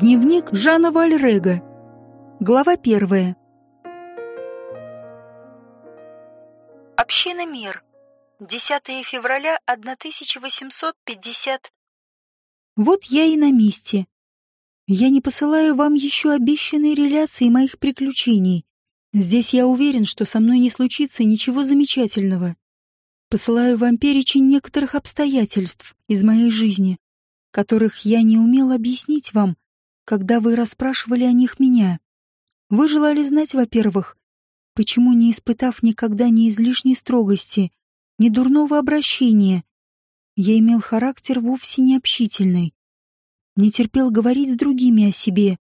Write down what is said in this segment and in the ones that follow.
Дневник Жана Вальрега. Глава первая. Община Мир. 10 февраля 1850. Вот я и на месте. Я не посылаю вам еще обещанные реляции моих приключений. Здесь я уверен, что со мной не случится ничего замечательного. Посылаю вам перечень некоторых обстоятельств из моей жизни, которых я не умел объяснить вам, когда вы расспрашивали о них меня. Вы желали знать, во-первых, почему, не испытав никогда ни излишней строгости, ни дурного обращения, я имел характер вовсе не общительный, не терпел говорить с другими о себе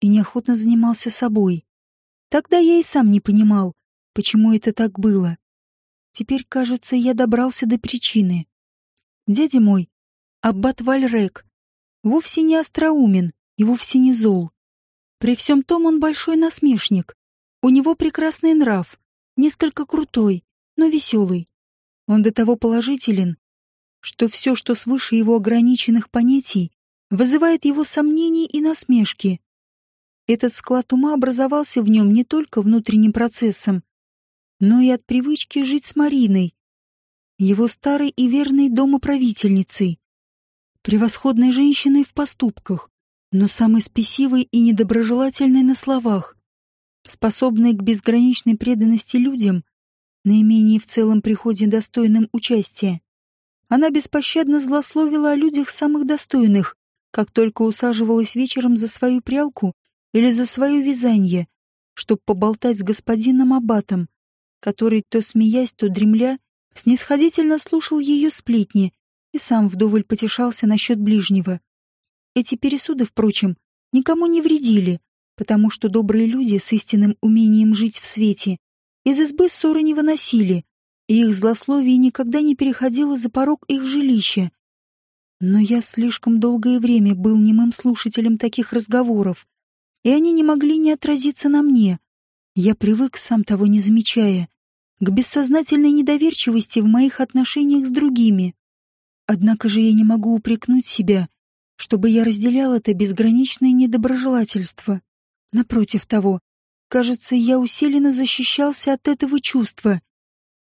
и неохотно занимался собой. Тогда я и сам не понимал, почему это так было. Теперь, кажется, я добрался до причины. Дядя мой, аббат Вальрек, вовсе не остроумен и вовсе не зол. При всем том он большой насмешник. У него прекрасный нрав, несколько крутой, но веселый. Он до того положителен, что все, что свыше его ограниченных понятий, вызывает его сомнения и насмешки. Этот склад ума образовался в нем не только внутренним процессом, но и от привычки жить с Мариной, его старой и верной домоправительницей, превосходной женщиной в поступках, но самый спесивый и недоброжелательный на словах, способный к безграничной преданности людям, наименее в целом приходе достойным участия. Она беспощадно злословила о людях самых достойных, как только усаживалась вечером за свою прялку или за свое вязание, чтобы поболтать с господином Аббатом, который, то смеясь, то дремля, снисходительно слушал ее сплетни и сам вдоволь потешался насчет ближнего. Эти пересуды, впрочем, никому не вредили, потому что добрые люди с истинным умением жить в свете из избы ссоры не выносили, и их злословие никогда не переходило за порог их жилища. Но я слишком долгое время был немым слушателем таких разговоров, и они не могли не отразиться на мне. Я привык, сам того не замечая, к бессознательной недоверчивости в моих отношениях с другими. Однако же я не могу упрекнуть себя, чтобы я разделял это безграничное недоброжелательство. Напротив того, кажется, я усиленно защищался от этого чувства.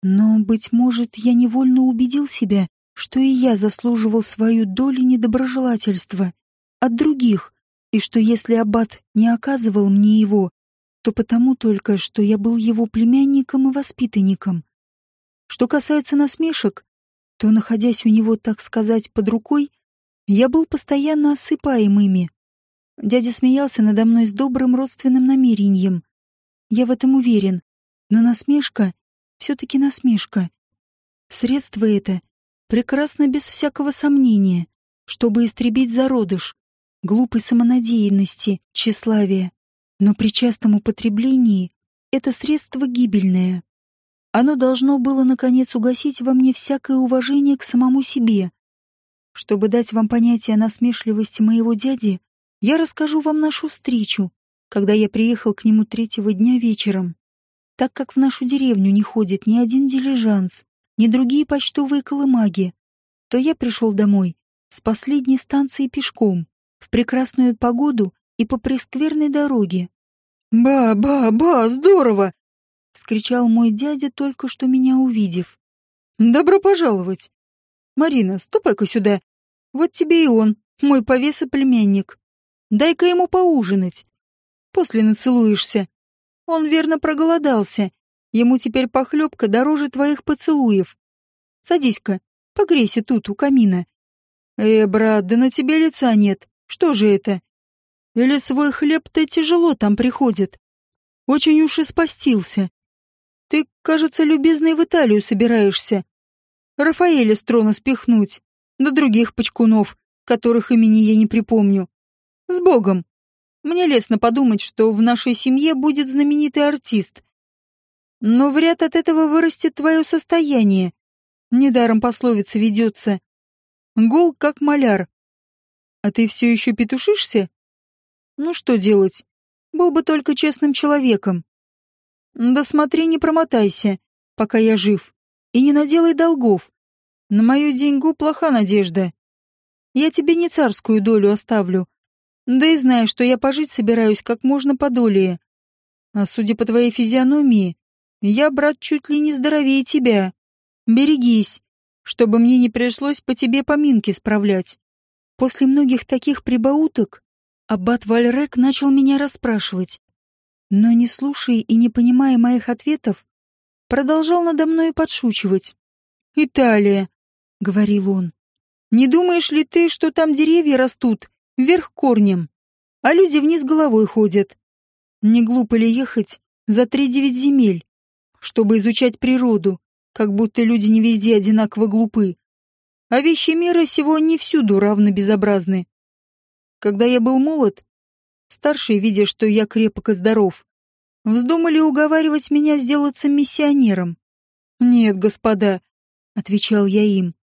Но, быть может, я невольно убедил себя, что и я заслуживал свою долю недоброжелательства от других, и что если аббат не оказывал мне его, то потому только, что я был его племянником и воспитанником. Что касается насмешек, то, находясь у него, так сказать, под рукой, я был постоянно осыпаем ими. Дядя смеялся надо мной с добрым родственным намерением. Я в этом уверен. Но насмешка все-таки насмешка. Средство это прекрасно без всякого сомнения, чтобы истребить зародыш, глупой самонадеянности, тщеславия. Но при частом употреблении это средство гибельное. Оно должно было, наконец, угасить во мне всякое уважение к самому себе, чтобы дать вам понятие о насмешливости моего дяди, я расскажу вам нашу встречу, когда я приехал к нему третьего дня вечером. Так как в нашу деревню не ходит ни один дилижанс, ни другие почтовые колымаги, то я пришел домой с последней станции пешком, в прекрасную погоду и по прескверной дороге. «Ба-ба-ба, здорово!» — вскричал мой дядя, только что меня увидев. «Добро пожаловать! Марина, ступай-ка сюда. Вот тебе и он, мой повес и племянник. Дай-ка ему поужинать. После нацелуешься. Он верно проголодался. Ему теперь похлебка дороже твоих поцелуев. Садись-ка, погрейся тут, у камина. Э, брат, да на тебе лица нет. Что же это? Или свой хлеб-то тяжело там приходит? Очень уж и спастился. Ты, кажется, любезный в Италию собираешься. Рафаэля с трона спихнуть, да других почкунов, которых имени я не припомню. С Богом! Мне лестно подумать, что в нашей семье будет знаменитый артист. Но вряд от этого вырастет твое состояние. Недаром пословица ведется. Гол как маляр. А ты все еще петушишься? Ну что делать? Был бы только честным человеком. Да смотри, не промотайся, пока я жив и не наделай долгов. На мою деньгу плоха надежда. Я тебе не царскую долю оставлю, Да и знаю, что я пожить собираюсь как можно подолее. А судя по твоей физиономии, я, брат, чуть ли не здоровее тебя. Берегись, чтобы мне не пришлось по тебе поминки справлять. После многих таких прибауток аббат Вальрек начал меня расспрашивать. Но не слушая и не понимая моих ответов, продолжал надо мной подшучивать. «Италия», — говорил он, — «не думаешь ли ты, что там деревья растут вверх корнем, а люди вниз головой ходят? Не глупо ли ехать за три девять земель, чтобы изучать природу, как будто люди не везде одинаково глупы. А вещи мира сего не всюду равно безобразны. Когда я был молод, старшие, видя, что я крепок и здоров, вздумали уговаривать меня сделаться миссионером. «Нет, господа», — отвечал я им, —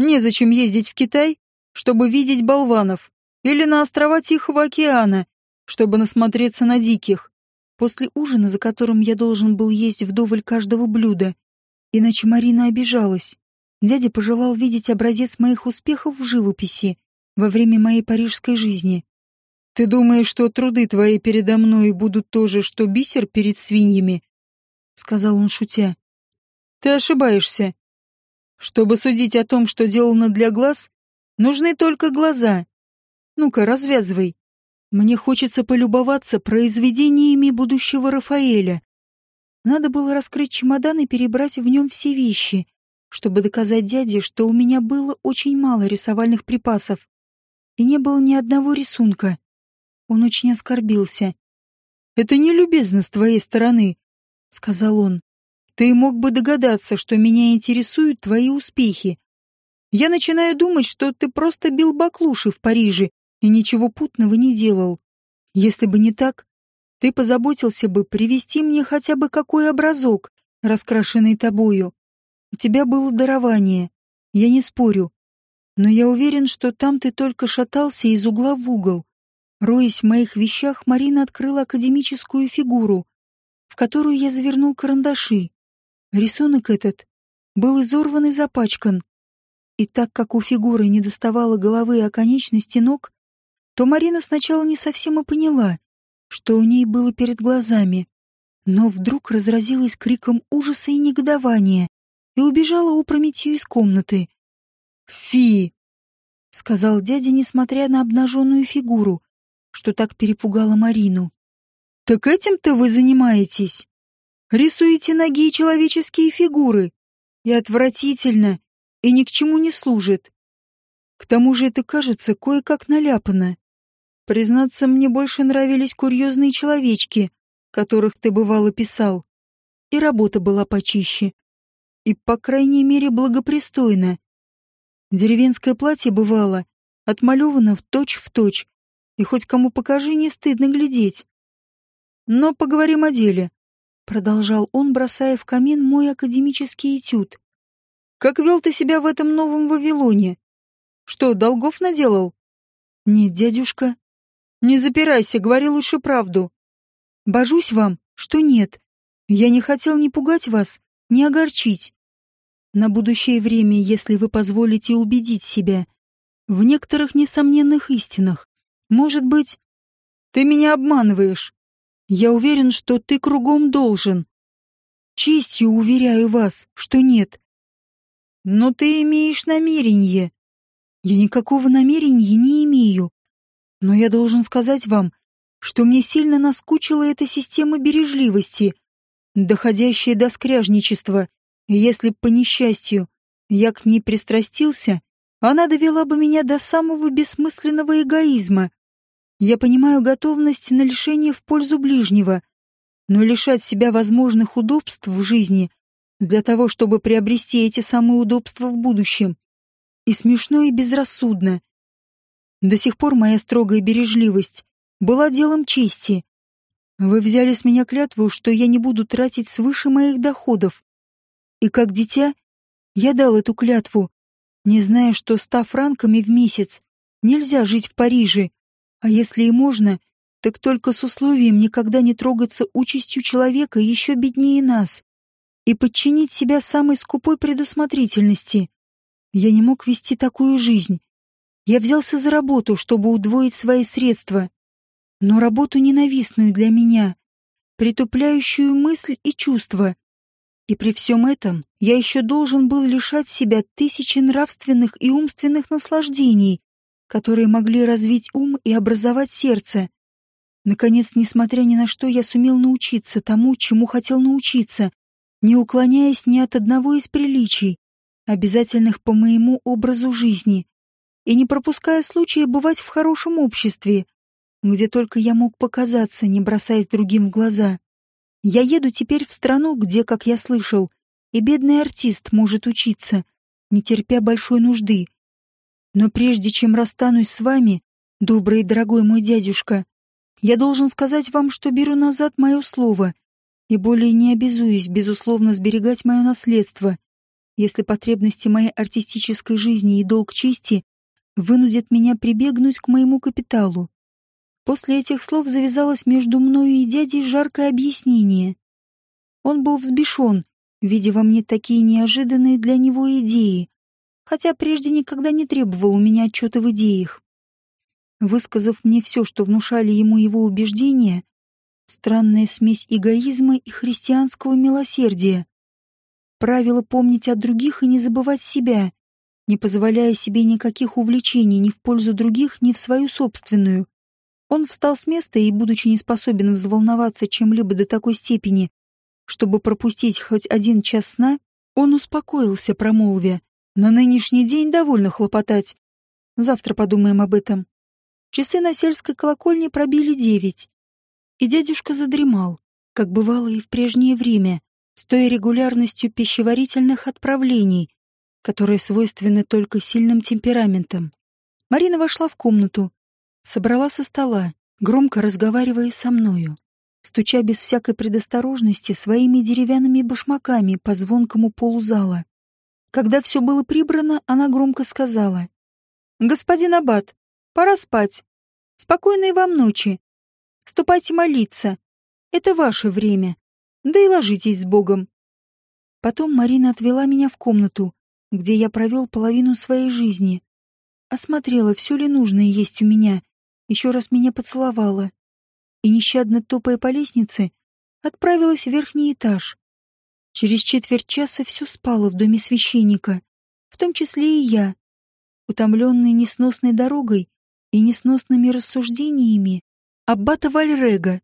«незачем ездить в Китай, чтобы видеть болванов, или на острова Тихого океана, чтобы насмотреться на диких. После ужина, за которым я должен был есть вдоволь каждого блюда, Иначе Марина обижалась. Дядя пожелал видеть образец моих успехов в живописи во время моей парижской жизни. «Ты думаешь, что труды твои передо мной будут то же, что бисер перед свиньями?» — сказал он, шутя. «Ты ошибаешься. Чтобы судить о том, что делано для глаз, нужны только глаза. Ну-ка, развязывай. Мне хочется полюбоваться произведениями будущего Рафаэля. Надо было раскрыть чемодан и перебрать в нем все вещи, чтобы доказать дяде, что у меня было очень мало рисовальных припасов. И не было ни одного рисунка. Он очень оскорбился. «Это не любезно с твоей стороны», — сказал он. «Ты мог бы догадаться, что меня интересуют твои успехи. Я начинаю думать, что ты просто бил баклуши в Париже и ничего путного не делал. Если бы не так, ты позаботился бы привести мне хотя бы какой образок, раскрашенный тобою. У тебя было дарование, я не спорю. Но я уверен, что там ты только шатался из угла в угол. Роясь в моих вещах, Марина открыла академическую фигуру, в которую я завернул карандаши. Рисунок этот был изорван и запачкан. И так как у фигуры не доставало головы и оконечности ног, то Марина сначала не совсем и поняла, что у ней было перед глазами, но вдруг разразилась криком ужаса и негодования и убежала опрометью из комнаты. «Фи!» — сказал дядя, несмотря на обнаженную фигуру, что так перепугало Марину. «Так этим-то вы занимаетесь? Рисуете ноги и человеческие фигуры? И отвратительно, и ни к чему не служит. К тому же это кажется кое-как наляпано. Признаться, мне больше нравились курьезные человечки, которых ты бывало писал. И работа была почище. И, по крайней мере, благопристойно. Деревенское платье бывало отмалевано в точь в точь, и хоть кому покажи, не стыдно глядеть. Но поговорим о деле, — продолжал он, бросая в камин мой академический этюд. Как вел ты себя в этом новом Вавилоне? Что, долгов наделал? Нет, дядюшка, не запирайся, говори лучше правду. Божусь вам, что нет. Я не хотел ни пугать вас, ни огорчить. На будущее время, если вы позволите убедить себя в некоторых несомненных истинах, может быть, ты меня обманываешь. Я уверен, что ты кругом должен. Честью уверяю вас, что нет. Но ты имеешь намерение. Я никакого намерения не имею. Но я должен сказать вам, что мне сильно наскучила эта система бережливости, доходящая до скряжничества, если б по несчастью я к ней пристрастился, она довела бы меня до самого бессмысленного эгоизма. Я понимаю готовность на лишение в пользу ближнего, но лишать себя возможных удобств в жизни для того, чтобы приобрести эти самые удобства в будущем, и смешно, и безрассудно. До сих пор моя строгая бережливость была делом чести. Вы взяли с меня клятву, что я не буду тратить свыше моих доходов. И как дитя я дал эту клятву, не зная, что ста франками в месяц нельзя жить в Париже, а если и можно, так только с условием никогда не трогаться участью человека еще беднее нас и подчинить себя самой скупой предусмотрительности. Я не мог вести такую жизнь, Я взялся за работу, чтобы удвоить свои средства, но работу ненавистную для меня, притупляющую мысль и чувства. И при всем этом я еще должен был лишать себя тысячи нравственных и умственных наслаждений, которые могли развить ум и образовать сердце. Наконец, несмотря ни на что, я сумел научиться тому, чему хотел научиться, не уклоняясь ни от одного из приличий, обязательных по моему образу жизни, и не пропуская случая бывать в хорошем обществе, где только я мог показаться, не бросаясь другим в глаза. Я еду теперь в страну, где, как я слышал, и бедный артист может учиться, не терпя большой нужды. Но прежде чем расстанусь с вами, добрый и дорогой мой дядюшка, я должен сказать вам, что беру назад мое слово и более не обязуюсь, безусловно, сберегать мое наследство, если потребности моей артистической жизни и долг чести вынудят меня прибегнуть к моему капиталу. После этих слов завязалось между мною и дядей жаркое объяснение. Он был взбешен, видя во мне такие неожиданные для него идеи, хотя прежде никогда не требовал у меня отчета в идеях. Высказав мне все, что внушали ему его убеждения, странная смесь эгоизма и христианского милосердия, правило помнить о других и не забывать себя, не позволяя себе никаких увлечений ни в пользу других, ни в свою собственную. Он встал с места и, будучи не способен взволноваться чем-либо до такой степени, чтобы пропустить хоть один час сна, он успокоился, промолвя. «На нынешний день довольно хлопотать. Завтра подумаем об этом». Часы на сельской колокольне пробили девять, и дядюшка задремал, как бывало и в прежнее время, с той регулярностью пищеварительных отправлений, которые свойственны только сильным темпераментам. Марина вошла в комнату, собрала со стола, громко разговаривая со мною, стуча без всякой предосторожности своими деревянными башмаками по звонкому полу зала. Когда все было прибрано, она громко сказала. «Господин Аббат, пора спать. Спокойной вам ночи. Ступайте молиться. Это ваше время. Да и ложитесь с Богом». Потом Марина отвела меня в комнату, где я провел половину своей жизни. Осмотрела, все ли нужное есть у меня, еще раз меня поцеловала. И, нещадно топая по лестнице, отправилась в верхний этаж. Через четверть часа все спало в доме священника, в том числе и я, утомленный несносной дорогой и несносными рассуждениями аббата Вальрега.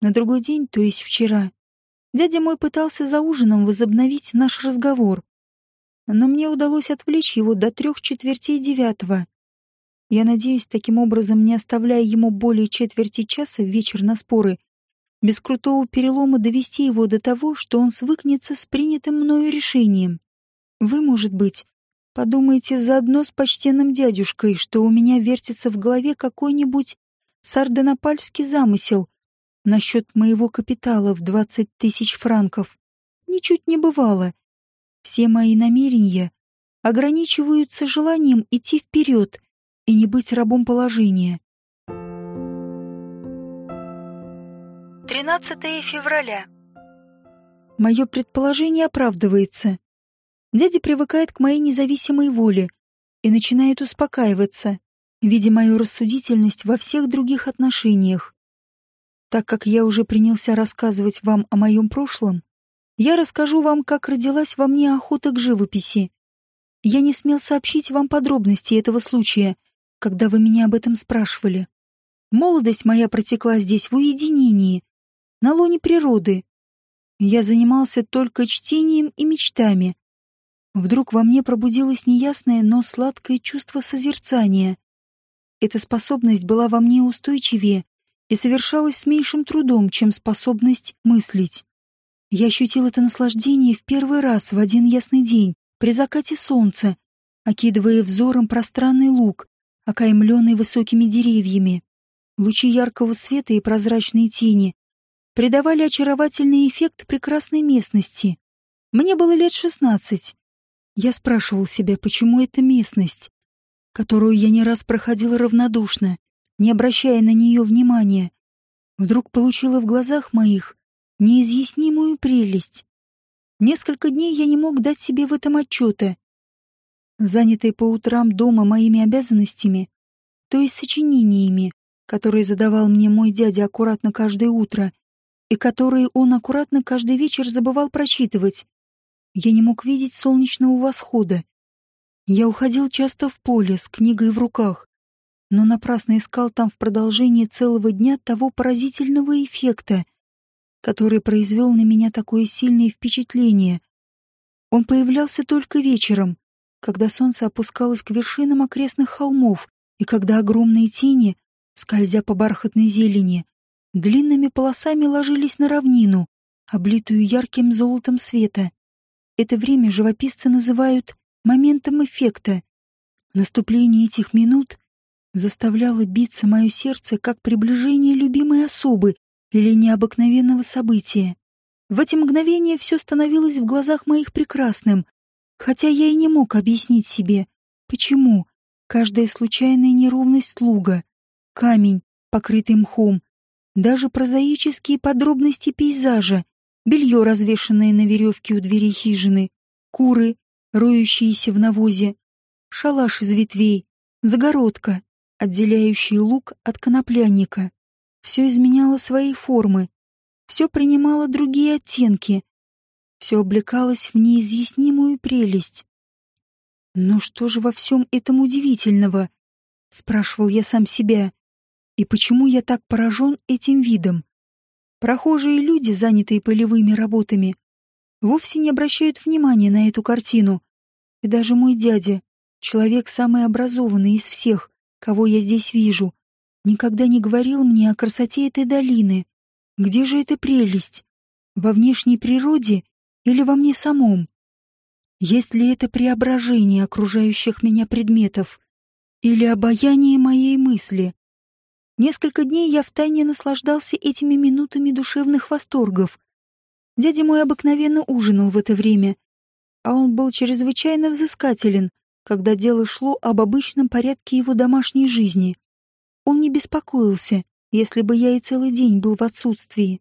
На другой день, то есть вчера, дядя мой пытался за ужином возобновить наш разговор но мне удалось отвлечь его до трех четвертей девятого. Я надеюсь, таким образом, не оставляя ему более четверти часа в вечер на споры, без крутого перелома довести его до того, что он свыкнется с принятым мною решением. Вы, может быть, подумаете заодно с почтенным дядюшкой, что у меня вертится в голове какой-нибудь сардонапальский замысел насчет моего капитала в двадцать тысяч франков. Ничуть не бывало. Все мои намерения ограничиваются желанием идти вперед и не быть рабом положения. 13 февраля. Мое предположение оправдывается. Дядя привыкает к моей независимой воле и начинает успокаиваться, видя мою рассудительность во всех других отношениях. Так как я уже принялся рассказывать вам о моем прошлом, я расскажу вам, как родилась во мне охота к живописи. Я не смел сообщить вам подробности этого случая, когда вы меня об этом спрашивали. Молодость моя протекла здесь в уединении, на лоне природы. Я занимался только чтением и мечтами. Вдруг во мне пробудилось неясное, но сладкое чувство созерцания. Эта способность была во мне устойчивее и совершалась с меньшим трудом, чем способность мыслить. Я ощутил это наслаждение в первый раз в один ясный день, при закате солнца, окидывая взором пространный луг, окаймленный высокими деревьями. Лучи яркого света и прозрачные тени придавали очаровательный эффект прекрасной местности. Мне было лет шестнадцать. Я спрашивал себя, почему эта местность, которую я не раз проходил равнодушно, не обращая на нее внимания, вдруг получила в глазах моих неизъяснимую прелесть. Несколько дней я не мог дать себе в этом отчета. занятая по утрам дома моими обязанностями, то есть сочинениями, которые задавал мне мой дядя аккуратно каждое утро, и которые он аккуратно каждый вечер забывал прочитывать. Я не мог видеть солнечного восхода. Я уходил часто в поле с книгой в руках, но напрасно искал там в продолжении целого дня того поразительного эффекта, который произвел на меня такое сильное впечатление. Он появлялся только вечером, когда солнце опускалось к вершинам окрестных холмов и когда огромные тени, скользя по бархатной зелени, длинными полосами ложились на равнину, облитую ярким золотом света. Это время живописцы называют моментом эффекта. Наступление этих минут заставляло биться мое сердце как приближение любимой особы или необыкновенного события. В эти мгновения все становилось в глазах моих прекрасным, хотя я и не мог объяснить себе, почему каждая случайная неровность луга, камень, покрытый мхом, даже прозаические подробности пейзажа, белье, развешанное на веревке у двери хижины, куры, роющиеся в навозе, шалаш из ветвей, загородка, отделяющий луг от коноплянника. Все изменяло свои формы, все принимало другие оттенки, все облекалось в неизъяснимую прелесть. «Но что же во всем этом удивительного?» — спрашивал я сам себя. «И почему я так поражен этим видом?» Прохожие люди, занятые полевыми работами, вовсе не обращают внимания на эту картину. И даже мой дядя, человек самый образованный из всех, кого я здесь вижу, никогда не говорил мне о красоте этой долины. Где же эта прелесть? Во внешней природе или во мне самом? Есть ли это преображение окружающих меня предметов или обаяние моей мысли? Несколько дней я втайне наслаждался этими минутами душевных восторгов. Дядя мой обыкновенно ужинал в это время, а он был чрезвычайно взыскателен, когда дело шло об обычном порядке его домашней жизни. Он не беспокоился, если бы я и целый день был в отсутствии.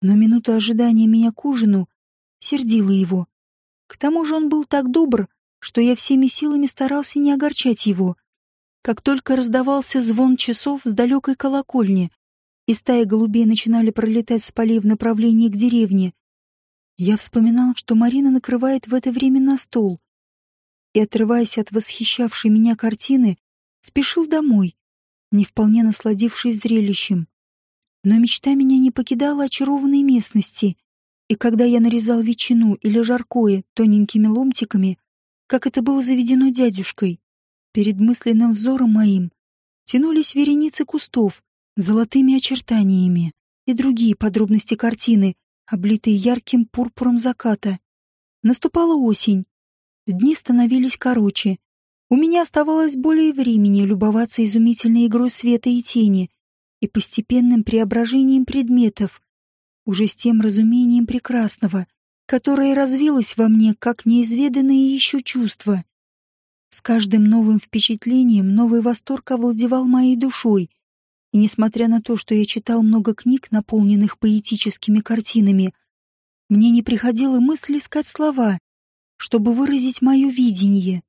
Но минута ожидания меня к ужину сердила его. К тому же он был так добр, что я всеми силами старался не огорчать его. Как только раздавался звон часов с далекой колокольни, и стаи голубей начинали пролетать с полей в направлении к деревне, я вспоминал, что Марина накрывает в это время на стол, и, отрываясь от восхищавшей меня картины, спешил домой, не вполне насладившись зрелищем. Но мечта меня не покидала очарованной местности, и когда я нарезал ветчину или жаркое тоненькими ломтиками, как это было заведено дядюшкой, перед мысленным взором моим тянулись вереницы кустов с золотыми очертаниями и другие подробности картины, облитые ярким пурпуром заката. Наступала осень. Дни становились короче. У меня оставалось более времени любоваться изумительной игрой света и тени и постепенным преображением предметов, уже с тем разумением прекрасного, которое развилось во мне как неизведанное еще чувство. С каждым новым впечатлением новый восторг овладевал моей душой, и несмотря на то, что я читал много книг, наполненных поэтическими картинами, мне не приходило мысли искать слова, чтобы выразить мое видение.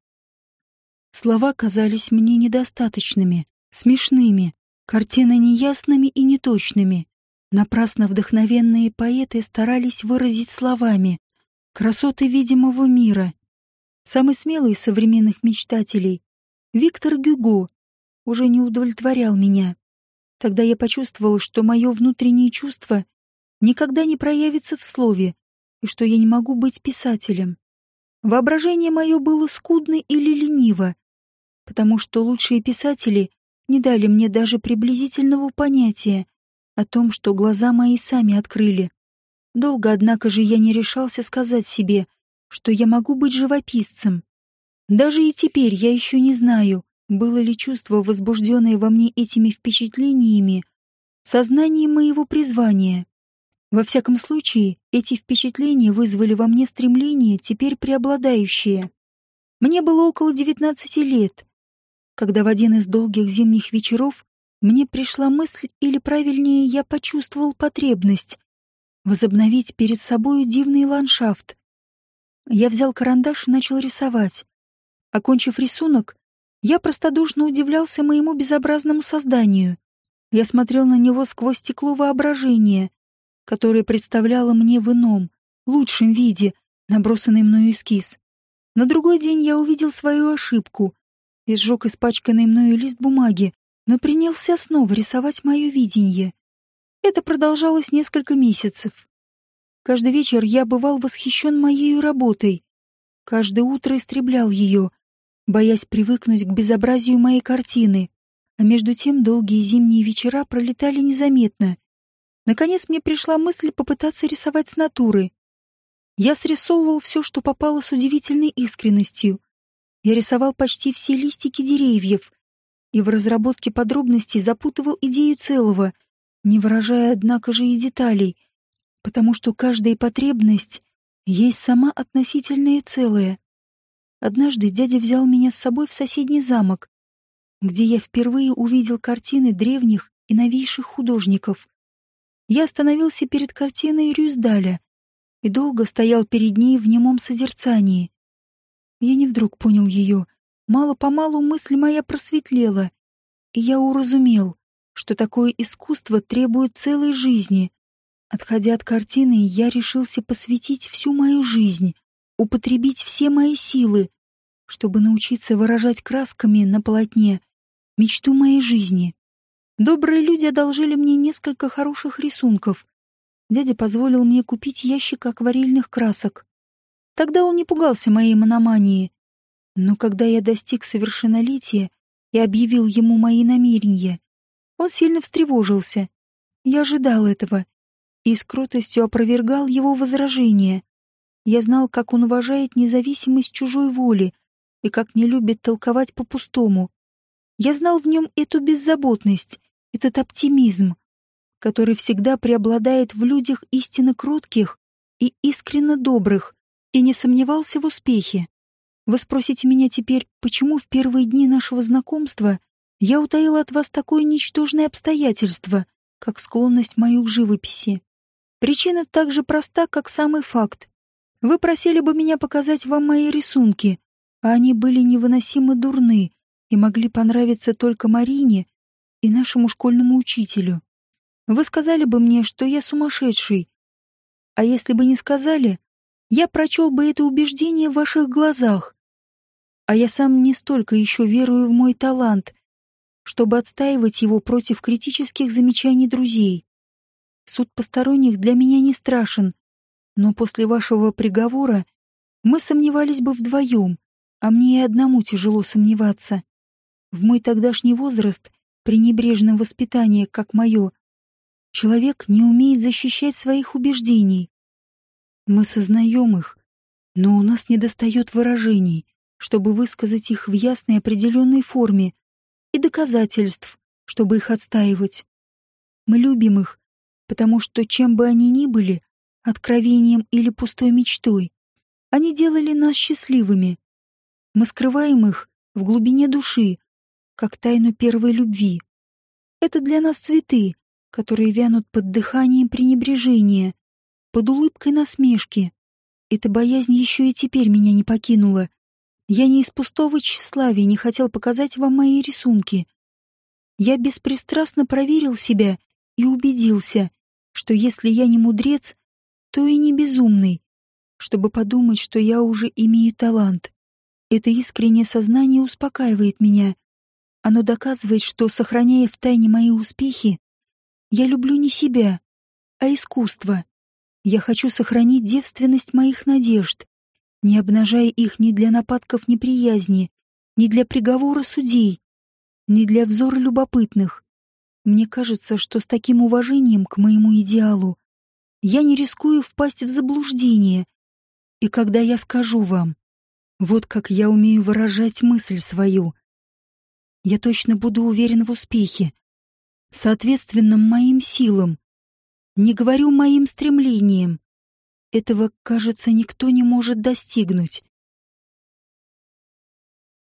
Слова казались мне недостаточными, смешными, картины неясными и неточными. Напрасно вдохновенные поэты старались выразить словами красоты видимого мира. Самый смелый из современных мечтателей, Виктор Гюго, уже не удовлетворял меня. Тогда я почувствовал, что мое внутреннее чувство никогда не проявится в слове, и что я не могу быть писателем. Воображение мое было скудно или лениво, потому что лучшие писатели не дали мне даже приблизительного понятия о том, что глаза мои сами открыли. Долго, однако же, я не решался сказать себе, что я могу быть живописцем. Даже и теперь я еще не знаю, было ли чувство, возбужденное во мне этими впечатлениями, сознанием моего призвания. Во всяком случае, эти впечатления вызвали во мне стремление, теперь преобладающее. Мне было около девятнадцати лет, когда в один из долгих зимних вечеров мне пришла мысль, или правильнее, я почувствовал потребность возобновить перед собою дивный ландшафт. Я взял карандаш и начал рисовать. Окончив рисунок, я простодушно удивлялся моему безобразному созданию. Я смотрел на него сквозь стекло воображения, которое представляло мне в ином, лучшем виде, набросанный мною эскиз. На другой день я увидел свою ошибку и сжег испачканный мною лист бумаги, но принялся снова рисовать мое видение. Это продолжалось несколько месяцев. Каждый вечер я бывал восхищен моей работой. Каждое утро истреблял ее, боясь привыкнуть к безобразию моей картины. А между тем долгие зимние вечера пролетали незаметно. Наконец мне пришла мысль попытаться рисовать с натуры. Я срисовывал все, что попало с удивительной искренностью. Я рисовал почти все листики деревьев и в разработке подробностей запутывал идею целого, не выражая, однако же, и деталей, потому что каждая потребность есть сама относительное целое. Однажды дядя взял меня с собой в соседний замок, где я впервые увидел картины древних и новейших художников. Я остановился перед картиной Рюздаля, и долго стоял перед ней в немом созерцании. Я не вдруг понял ее. Мало-помалу мысль моя просветлела, и я уразумел, что такое искусство требует целой жизни. Отходя от картины, я решился посвятить всю мою жизнь, употребить все мои силы, чтобы научиться выражать красками на полотне мечту моей жизни. Добрые люди одолжили мне несколько хороших рисунков, дядя позволил мне купить ящик акварельных красок. Тогда он не пугался моей мономании. Но когда я достиг совершеннолетия и объявил ему мои намерения, он сильно встревожился. Я ожидал этого и с кротостью опровергал его возражения. Я знал, как он уважает независимость чужой воли и как не любит толковать по-пустому. Я знал в нем эту беззаботность, этот оптимизм, который всегда преобладает в людях истинно кротких и искренно добрых, и не сомневался в успехе. Вы спросите меня теперь, почему в первые дни нашего знакомства я утаила от вас такое ничтожное обстоятельство, как склонность мою к живописи. Причина так же проста, как самый факт. Вы просили бы меня показать вам мои рисунки, а они были невыносимо дурны и могли понравиться только Марине и нашему школьному учителю. Вы сказали бы мне, что я сумасшедший. А если бы не сказали, я прочел бы это убеждение в ваших глазах. А я сам не столько еще верую в мой талант, чтобы отстаивать его против критических замечаний друзей. Суд посторонних для меня не страшен, но после вашего приговора мы сомневались бы вдвоем, а мне и одному тяжело сомневаться. В мой тогдашний возраст, при небрежном воспитании, как мое, Человек не умеет защищать своих убеждений. Мы сознаем их, но у нас недостает выражений, чтобы высказать их в ясной определенной форме и доказательств, чтобы их отстаивать. Мы любим их, потому что чем бы они ни были, откровением или пустой мечтой, они делали нас счастливыми. Мы скрываем их в глубине души, как тайну первой любви. Это для нас цветы, которые вянут под дыханием пренебрежения, под улыбкой насмешки. Эта боязнь еще и теперь меня не покинула. Я не из пустого тщеславия не хотел показать вам мои рисунки. Я беспристрастно проверил себя и убедился, что если я не мудрец, то и не безумный, чтобы подумать, что я уже имею талант. Это искреннее сознание успокаивает меня. Оно доказывает, что, сохраняя в тайне мои успехи, я люблю не себя, а искусство. Я хочу сохранить девственность моих надежд, не обнажая их ни для нападков неприязни, ни для приговора судей, ни для взора любопытных. Мне кажется, что с таким уважением к моему идеалу я не рискую впасть в заблуждение. И когда я скажу вам, вот как я умею выражать мысль свою, я точно буду уверен в успехе, соответственным моим силам. Не говорю моим стремлениям. Этого, кажется, никто не может достигнуть.